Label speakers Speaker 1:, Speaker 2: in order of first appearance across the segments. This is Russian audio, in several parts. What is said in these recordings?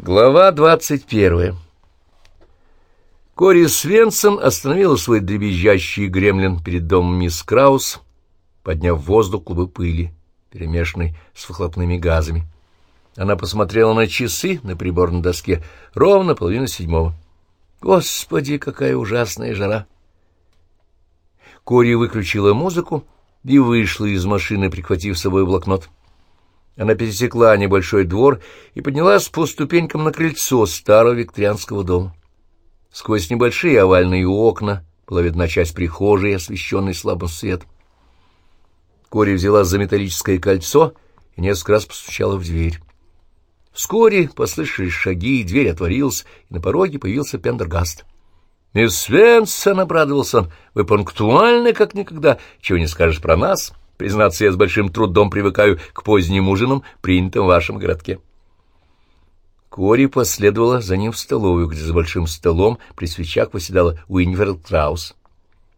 Speaker 1: Глава двадцать первая Кори Свенсон остановила свой дребезжащий гремлин перед домом мисс Краус, подняв в воздух клубы пыли, перемешанной с выхлопными газами. Она посмотрела на часы на приборной доске ровно половина седьмого. Господи, какая ужасная жара! Кори выключила музыку и вышла из машины, прихватив с собой блокнот. Она пересекла небольшой двор и поднялась по ступенькам на крыльцо старого викторианского дома. Сквозь небольшие овальные окна была видна часть прихожей, освещенной слабым светом. Кори взяла за металлическое кольцо и несколько раз постучала в дверь. Вскоре послышались шаги, дверь отворилась, и на пороге появился Пендергаст. — Мисс Свенсон, — обрадовался он, — вы пунктуальны, как никогда. Чего не скажешь про нас? — Признаться, я с большим трудом привыкаю к поздним ужинам, принятым в вашем городке. Кори последовала за ним в столовую, где за большим столом при свечах восседала Уинферд Траус.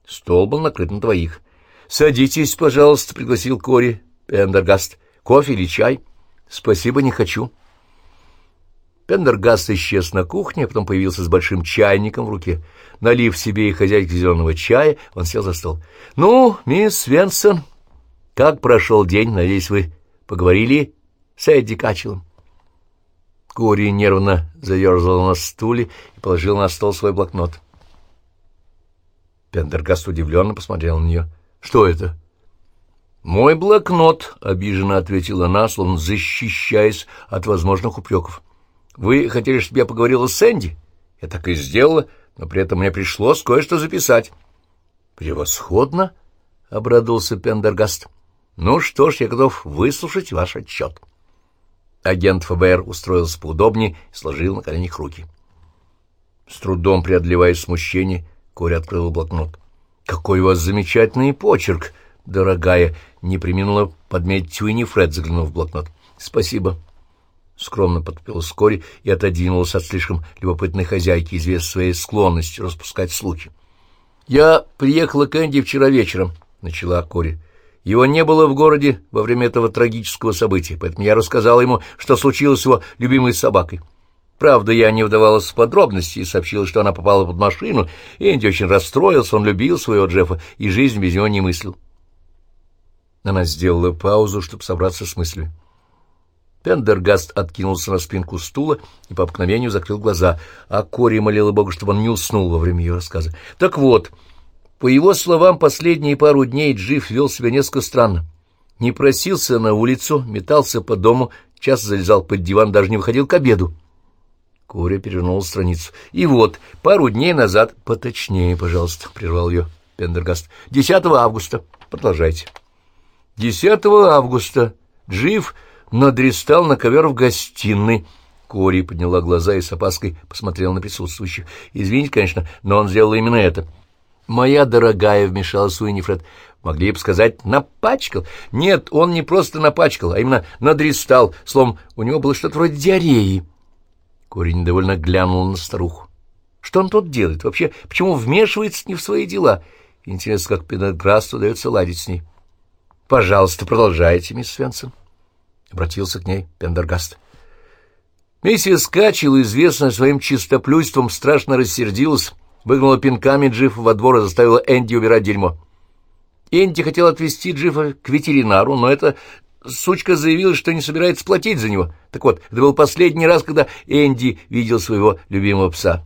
Speaker 1: Стол был накрыт на двоих. — Садитесь, пожалуйста, — пригласил Кори Пендергаст. — Кофе или чай? — Спасибо, не хочу. Пендергаст исчез на кухне, а потом появился с большим чайником в руке. Налив себе и хозяйке зеленого чая, он сел за стол. — Ну, мисс Свенсон, как прошел день? Надеюсь, вы поговорили с Эдди Качелом? Кори нервно заерзал на стуле и положил на стол свой блокнот. Пендергаст удивленно посмотрел на нее. — Что это? — Мой блокнот, — обиженно ответила она, словно защищаясь от возможных упреков. — Вы хотели, чтобы я поговорила с Энди? Я так и сделала, но при этом мне пришлось кое-что записать. — Превосходно, — обрадовался Пендергаст. — ну что ж, я готов выслушать ваш отчет. Агент ФБР устроился поудобнее и сложил на коленях руки. С трудом преодолевая смущение, Кори открыл блокнот. «Какой у вас замечательный почерк, дорогая!» — не приминула подметить Уинни Фред, заглянув в блокнот. «Спасибо!» Скромно подпилась Кори и отодвинулась от слишком любопытной хозяйки, известной своей склонностью распускать слухи. «Я приехала к Энди вчера вечером», — начала Кори. Его не было в городе во время этого трагического события, поэтому я рассказал ему, что случилось с его любимой собакой. Правда, я не вдавалась в подробности и сообщила, что она попала под машину, Энди очень расстроился, он любил своего Джеффа и жизнь без него не мыслил. Она сделала паузу, чтобы собраться с мыслями. Пендергаст откинулся на спинку стула и по обыкновению закрыл глаза, а Кори молила Бога, чтобы он не уснул во время ее рассказа. «Так вот...» По его словам, последние пару дней Джифф вел себя несколько странно. Не просился на улицу, метался по дому, часто залезал под диван, даже не выходил к обеду. Куря перевернул страницу. И вот, пару дней назад... — Поточнее, пожалуйста, — прервал ее Пендергаст. — 10 августа. Продолжайте. 10 августа Джифф надристал на ковер в гостиной. Кори подняла глаза и с опаской посмотрела на присутствующих. Извините, конечно, но он сделал именно это. — «Моя дорогая», — вмешалась Уиннифред, — «могли бы сказать, напачкал». Нет, он не просто напачкал, а именно надристал, словом, у него было что-то вроде диареи. Корень недовольно глянул на старуху. Что он тут делает? Вообще, почему вмешивается не в свои дела? Интересно, как Пенерграсту удается ладить с ней. — Пожалуйста, продолжайте, мисс Свенсон. Обратился к ней Пендергаст. Миссис Качел, известная своим чистоплюйством, страшно рассердилась выгнала пинками Джифа во двор и заставила Энди убирать дерьмо. Энди хотел отвезти Джифа к ветеринару, но эта сучка заявила, что не собирается платить за него. Так вот, это был последний раз, когда Энди видел своего любимого пса.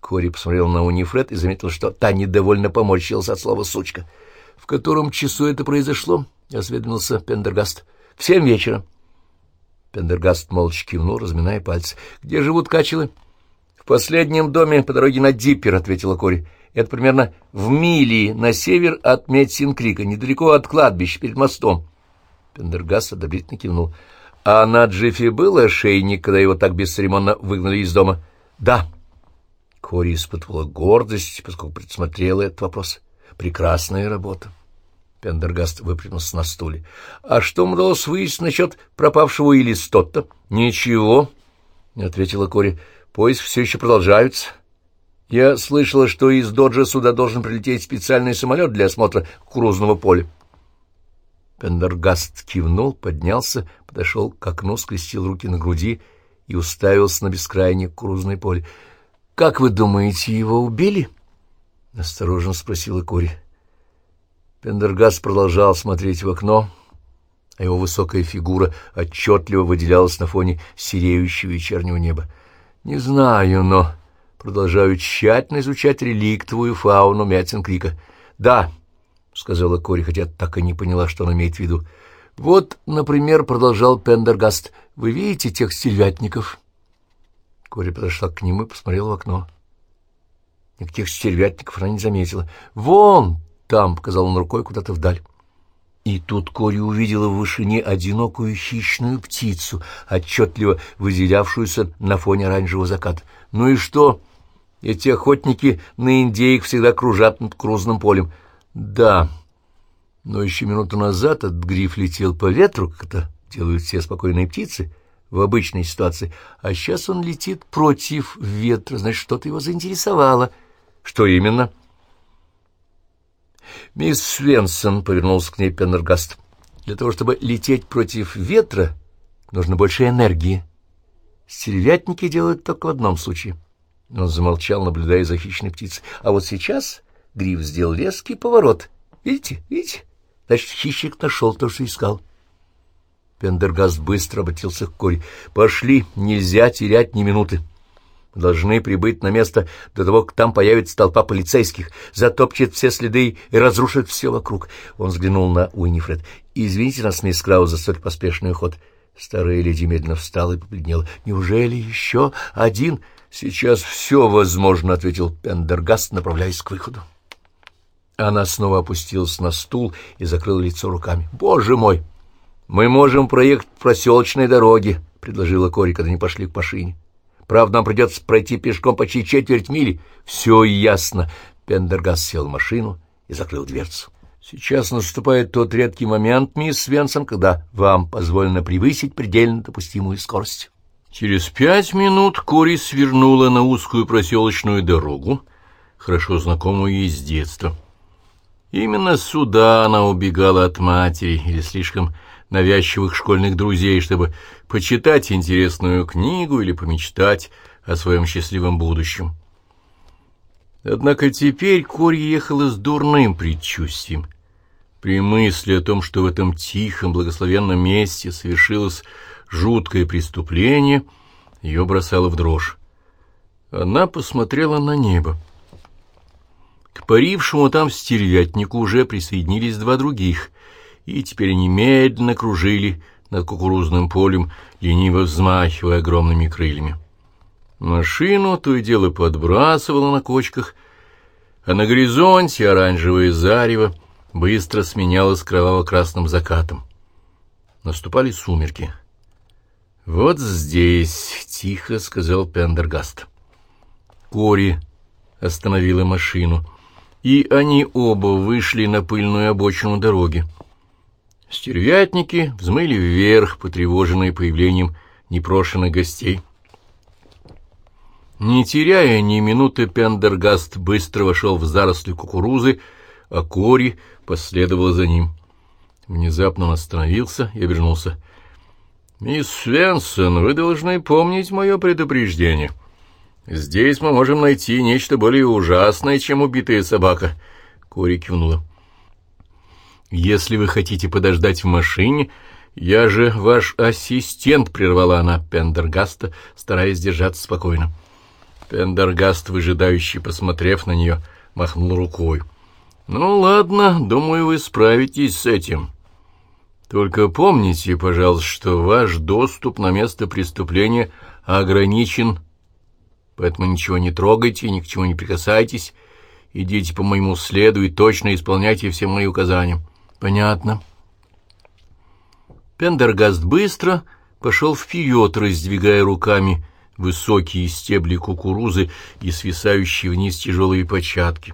Speaker 1: Кори посмотрел на Унифред и заметил, что та недовольно поморщилась от слова «сучка». — В котором часу это произошло? — осведомился Пендергаст. — В семь вечера. Пендергаст молча кивнул, разминая пальцы. — Где живут качелы? — «В последнем доме по дороге на Диппер», — ответила Кори. «Это примерно в мили на север от Медсинкрика, недалеко от кладбища, перед мостом». Пендергаст одобрительно кивнул. «А на Джиффе был ошейник, когда его так бесцеремонно выгнали из дома?» «Да». Кори испытывала гордость, поскольку предсмотрела этот вопрос. «Прекрасная работа». Пендергаст выпрямился на стуле. «А что удалось выяснить насчет пропавшего Илистотта?» «Ничего», — ответила Кори. Поиск все еще продолжаются. Я слышала, что из Доджа сюда должен прилететь специальный самолет для осмотра кукурузного поля. Пендергаст кивнул, поднялся, подошел к окну, скрестил руки на груди и уставился на бескрайнее кукурузное поле. — Как вы думаете, его убили? — осторожно спросила Кори. Пендергаст продолжал смотреть в окно, а его высокая фигура отчетливо выделялась на фоне сереющего вечернего неба. — Не знаю, но продолжаю тщательно изучать реликтовую фауну Мятин-Крика. — Да, — сказала Кори, хотя так и не поняла, что он имеет в виду. — Вот, например, продолжал Пендергаст, — вы видите тех стервятников? Кори подошла к нему и посмотрела в окно. Никаких стервятников она не заметила. — Вон там, — показал он рукой куда-то вдаль. И тут Кори увидела в вышине одинокую хищную птицу, отчетливо выделявшуюся на фоне оранжевого заката. Ну и что? Эти охотники на индейк всегда кружат над крузным полем. Да, но еще минуту назад этот гриф летел по ветру, как это делают все спокойные птицы в обычной ситуации, а сейчас он летит против ветра, значит, что-то его заинтересовало. Что именно? — «Мисс Свенсон», — повернулся к ней Пеннергаст, — «для того, чтобы лететь против ветра, нужно больше энергии. Стервятники делают только в одном случае». Он замолчал, наблюдая за хищной птицей. «А вот сейчас гриф сделал резкий поворот. Видите, видите? Значит, хищник нашел то, что искал». Пендергаст быстро обратился к Кори. «Пошли, нельзя терять ни минуты» должны прибыть на место до того, как там появится толпа полицейских, затопчет все следы и разрушит все вокруг. Он взглянул на Уинифред. «Извините нас, мисс Краус, за столь поспешный уход». Старая леди медленно встала и побледнела. «Неужели еще один?» «Сейчас все возможно», — ответил Пендергаст, направляясь к выходу. Она снова опустилась на стул и закрыла лицо руками. «Боже мой! Мы можем проехать проселочной дороге», — предложила Кори, когда они пошли к машине. Правда, нам придется пройти пешком почти четверть мили. Все ясно. Пендергас сел в машину и закрыл дверцу. Сейчас наступает тот редкий момент, мисс Свенсон, когда вам позволено превысить предельно допустимую скорость. Через пять минут Кори свернула на узкую проселочную дорогу, хорошо знакомую ей с детства. Именно сюда она убегала от матери или слишком навязчивых школьных друзей, чтобы почитать интересную книгу или помечтать о своем счастливом будущем. Однако теперь Кори ехала с дурным предчувствием. При мысли о том, что в этом тихом, благословенном месте совершилось жуткое преступление, ее бросало в дрожь. Она посмотрела на небо. К парившему там стервятнику уже присоединились два других — и теперь они медленно кружили над кукурузным полем, лениво взмахивая огромными крыльями. Машину то и дело подбрасывало на кочках, а на горизонте оранжевое зарево быстро сменялось кроваво-красным закатом. Наступали сумерки. «Вот здесь», — тихо сказал Пендергаст. Кори остановила машину, и они оба вышли на пыльную обочину дороги. Стервятники взмыли вверх, потревоженные появлением непрошенных гостей. Не теряя ни минуты, Пендергаст быстро вошел в заросли кукурузы, а Кори последовала за ним. Внезапно он остановился и обернулся. «Мисс Свенсон, вы должны помнить мое предупреждение. Здесь мы можем найти нечто более ужасное, чем убитая собака». Кори кивнула. «Если вы хотите подождать в машине, я же ваш ассистент», — прервала она Пендергаста, стараясь держаться спокойно. Пендергаст, выжидающий, посмотрев на нее, махнул рукой. «Ну, ладно, думаю, вы справитесь с этим. Только помните, пожалуйста, что ваш доступ на место преступления ограничен, поэтому ничего не трогайте, ни к чему не прикасайтесь, идите по моему следу и точно исполняйте все мои указания». Понятно. Пендергаст быстро пошел вперед, раздвигая руками высокие стебли кукурузы и свисающие вниз тяжелые початки.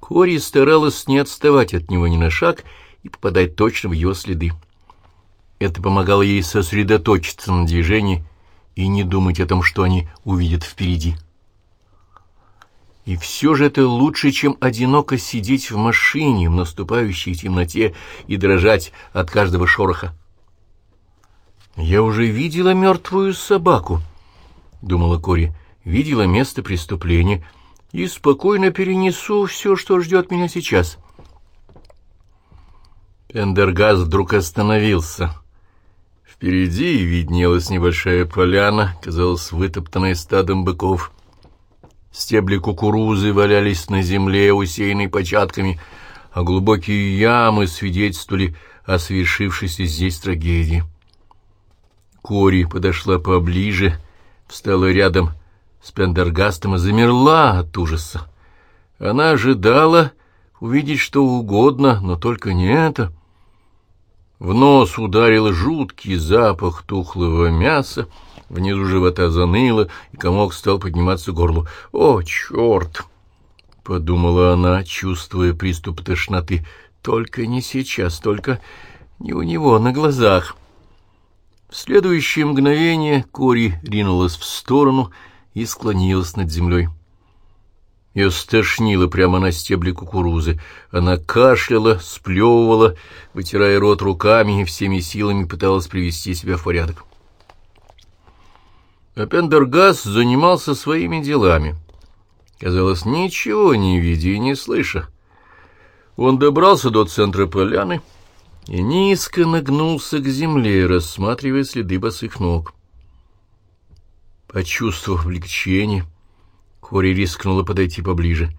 Speaker 1: Кори старалась не отставать от него ни на шаг и попадать точно в его следы. Это помогало ей сосредоточиться на движении и не думать о том, что они увидят впереди. И все же это лучше, чем одиноко сидеть в машине в наступающей темноте и дрожать от каждого шороха. «Я уже видела мертвую собаку», — думала Кори, — «видела место преступления и спокойно перенесу все, что ждет меня сейчас». Пендергас вдруг остановился. Впереди виднелась небольшая поляна, казалось, вытоптанная стадом быков. Стебли кукурузы валялись на земле, усеянной початками, а глубокие ямы свидетельствовали о свершившейся здесь трагедии. Кори подошла поближе, встала рядом с Пендергастом и замерла от ужаса. Она ожидала увидеть что угодно, но только не это. В нос ударил жуткий запах тухлого мяса, внизу живота заныло, и комок стал подниматься к горлу. «О, черт!» — подумала она, чувствуя приступ тошноты. «Только не сейчас, только не у него на глазах». В следующее мгновение Кори ринулась в сторону и склонилась над землей. Ее стошнило прямо на стебле кукурузы. Она кашляла, сплевывала, вытирая рот руками и всеми силами пыталась привести себя в порядок. А Пендергас занимался своими делами. Казалось, ничего не видя и не слыша. Он добрался до центра поляны и низко нагнулся к земле, рассматривая следы босых ног. Почувствовав облегчение, Кори рискнула подойти поближе.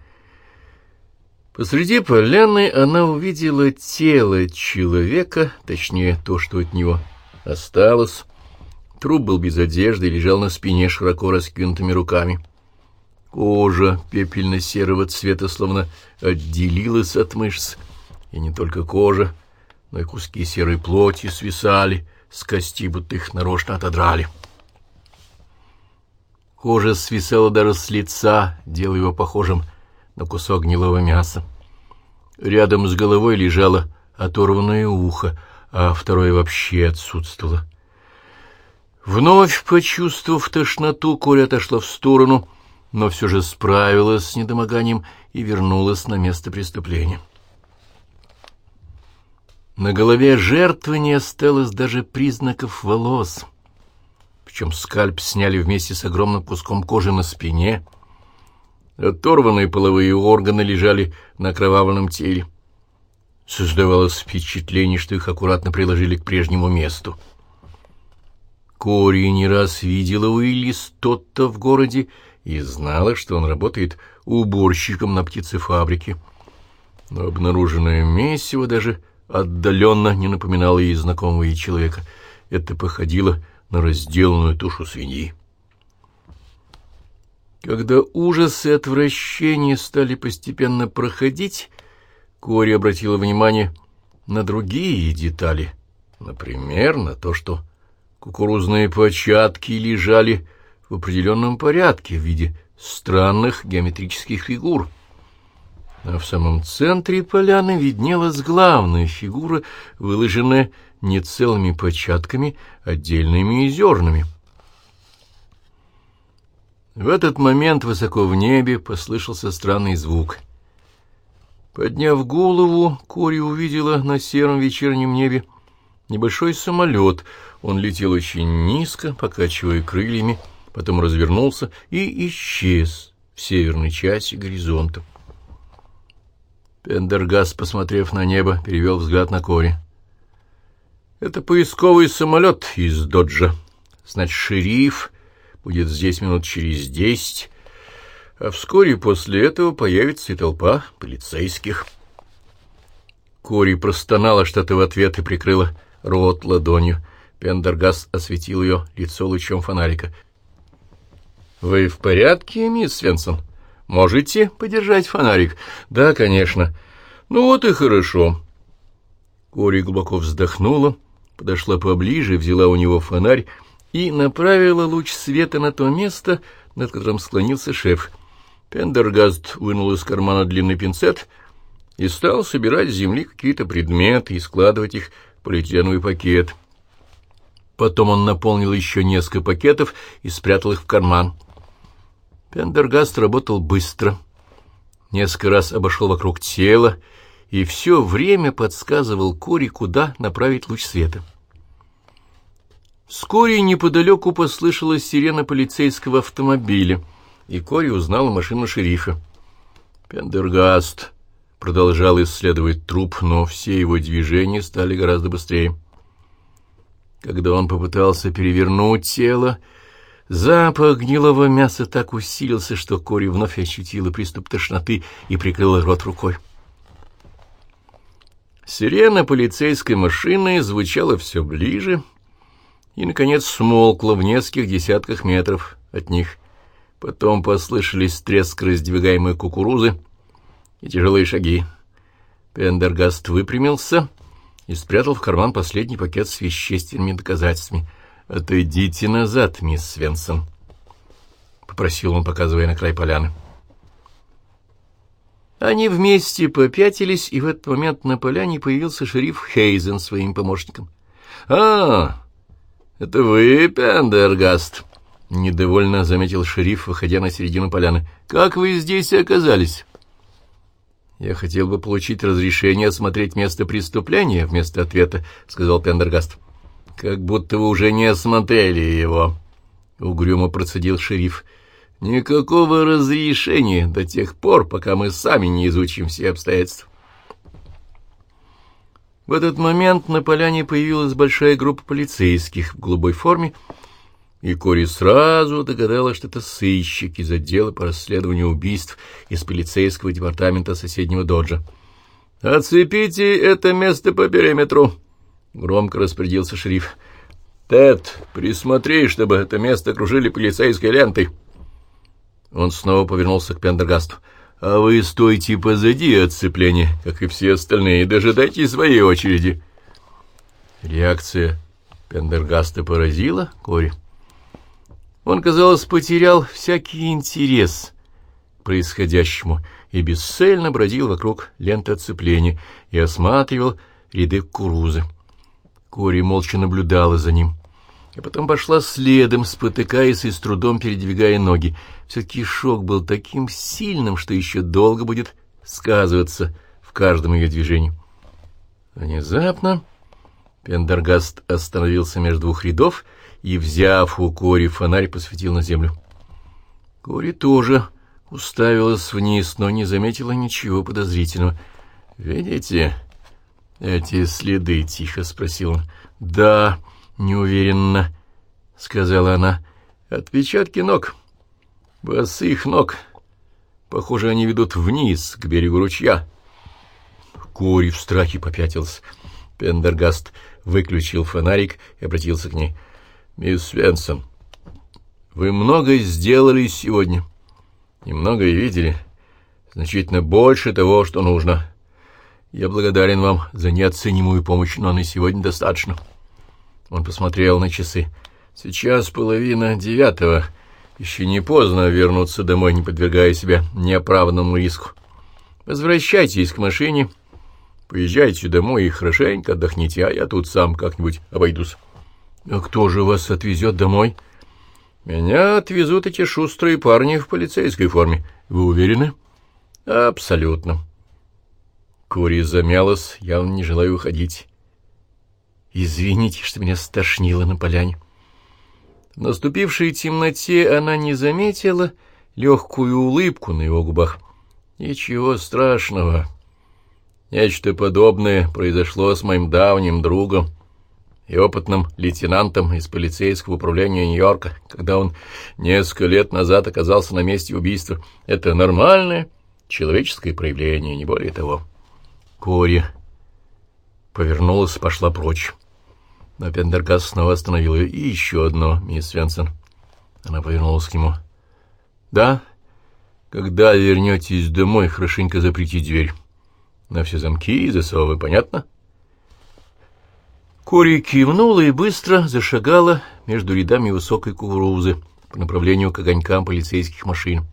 Speaker 1: Посреди поляны она увидела тело человека, точнее, то, что от него осталось. Труп был без одежды и лежал на спине широко раскинутыми руками. Кожа пепельно-серого цвета словно отделилась от мышц, и не только кожа, но и куски серой плоти свисали с кости, будто их нарочно отодрали. Кожа свисала даже с лица, делая его похожим на кусок гнилого мяса. Рядом с головой лежало оторванное ухо, а второе вообще отсутствовало. Вновь почувствовав тошноту, Коля отошла в сторону, но все же справилась с недомоганием и вернулась на место преступления. На голове жертвы не осталось даже признаков волос — причем скальп сняли вместе с огромным куском кожи на спине. Оторванные половые органы лежали на окровавленном теле. Создавалось впечатление, что их аккуратно приложили к прежнему месту. Кори не раз видела Уиллис тот-то в городе и знала, что он работает уборщиком на птицефабрике. Но обнаруженное месиво даже отдаленно не напоминало ей знакомого ей человека. Это походило на разделанную тушу свиньи. Когда ужас и отвращение стали постепенно проходить, Кори обратила внимание на другие детали, например, на то, что кукурузные початки лежали в определенном порядке в виде странных геометрических фигур. А в самом центре поляны виднелась главная фигура, выложенная не целыми початками, отдельными и зернами. В этот момент высоко в небе послышался странный звук. Подняв голову, Кори увидела на сером вечернем небе небольшой самолет. Он летел очень низко, покачивая крыльями, потом развернулся и исчез в северной части горизонта. Пендергас, посмотрев на небо, перевел взгляд на Кори. Это поисковый самолет из Доджа. Значит, шериф будет здесь минут через десять, а вскоре после этого появится и толпа полицейских. Кори простонала что-то в ответ и прикрыла рот ладонью. Пендергас осветил ее лицо лучом фонарика. — Вы в порядке, мисс Свенсон? Можете подержать фонарик? — Да, конечно. — Ну вот и хорошо. Кори глубоко вздохнула подошла поближе, взяла у него фонарь и направила луч света на то место, над которым склонился шеф. Пендергаст вынул из кармана длинный пинцет и стал собирать с земли какие-то предметы и складывать их в полиэтиленовый пакет. Потом он наполнил еще несколько пакетов и спрятал их в карман. Пендергаст работал быстро. Несколько раз обошел вокруг тела и все время подсказывал Кори, куда направить луч света. Вскоре неподалеку послышалась сирена полицейского автомобиля, и Кори узнала машину шерифа. Пендергаст продолжал исследовать труп, но все его движения стали гораздо быстрее. Когда он попытался перевернуть тело, запах гнилого мяса так усилился, что Кори вновь ощутила приступ тошноты и прикрыла рот рукой. Сирена полицейской машины звучала все ближе — и, наконец, смолкла в нескольких десятках метров от них. Потом послышались треск раздвигаемой кукурузы и тяжелые шаги. Пендергаст выпрямился и спрятал в карман последний пакет с вещественными доказательствами. «Отойдите назад, мисс Свенсон», — попросил он, показывая на край поляны. Они вместе попятились, и в этот момент на поляне появился шериф Хейзен своим помощником. «А, «Это вы, Пендергаст?» — недовольно заметил шериф, выходя на середину поляны. «Как вы здесь оказались?» «Я хотел бы получить разрешение осмотреть место преступления вместо ответа», — сказал Пендергаст. «Как будто вы уже не осмотрели его», — угрюмо процедил шериф. «Никакого разрешения до тех пор, пока мы сами не изучим все обстоятельства». В этот момент на поляне появилась большая группа полицейских в голубой форме, и Кори сразу догадалась, что это сыщик из отдела по расследованию убийств из полицейского департамента соседнего доджа. «Оцепите это место по периметру!» — громко распорядился шериф. «Тед, присмотри, чтобы это место окружили полицейской лентой!» Он снова повернулся к Пендергасту а вы стойте позади отцепления, как и все остальные, и дожидайте своей очереди. Реакция Пендергаста поразила Кори. Он, казалось, потерял всякий интерес к происходящему и бесцельно бродил вокруг ленты отцепления и осматривал ряды кукурузы. Кори молча наблюдала за ним и потом пошла следом, спотыкаясь и с трудом передвигая ноги. Все-таки шок был таким сильным, что еще долго будет сказываться в каждом ее движении. Внезапно Пендергаст остановился между двух рядов и, взяв у Кори фонарь, посветил на землю. Кори тоже уставилась вниз, но не заметила ничего подозрительного. «Видите эти следы?» — тихо спросил он. «Да», неуверенно, — сказала она. — Отпечатки ног. Босых ног. Похоже, они ведут вниз, к берегу ручья. Кори в страхе попятился. Пендергаст выключил фонарик и обратился к ней. — Мисс Свенсон, вы много сделали сегодня. И видели. Значительно больше того, что нужно. Я благодарен вам за неоценимую помощь, но на сегодня достаточно. — он посмотрел на часы. «Сейчас половина девятого. Еще не поздно вернуться домой, не подвергая себя неоправданному риску. Возвращайтесь к машине, поезжайте домой и хорошенько отдохните, а я тут сам как-нибудь обойдусь». «А кто же вас отвезет домой?» «Меня отвезут эти шустрые парни в полицейской форме. Вы уверены?» «Абсолютно». Кури замялась, явно не желая уходить. Извините, что меня стошнило на поляне. В наступившей темноте она не заметила легкую улыбку на его губах. Ничего страшного. Нечто подобное произошло с моим давним другом и опытным лейтенантом из полицейского управления Нью-Йорка, когда он несколько лет назад оказался на месте убийства. Это нормальное человеческое проявление, не более того. Кори повернулась и пошла прочь. Но Пендергаст снова остановил ее. «И еще одно, мисс Свенсон». Она повернулась к нему. «Да, когда вернетесь домой, хорошенько заприте дверь. На все замки и засовы, понятно?» Кори кивнула и быстро зашагала между рядами высокой кукурузы по направлению к огонькам полицейских машин.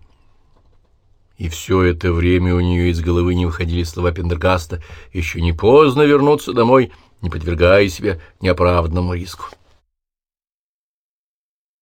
Speaker 1: И все это время у нее из головы не выходили слова Пендергаста «Еще не поздно вернуться домой», не подвергая себя неоправданному риску.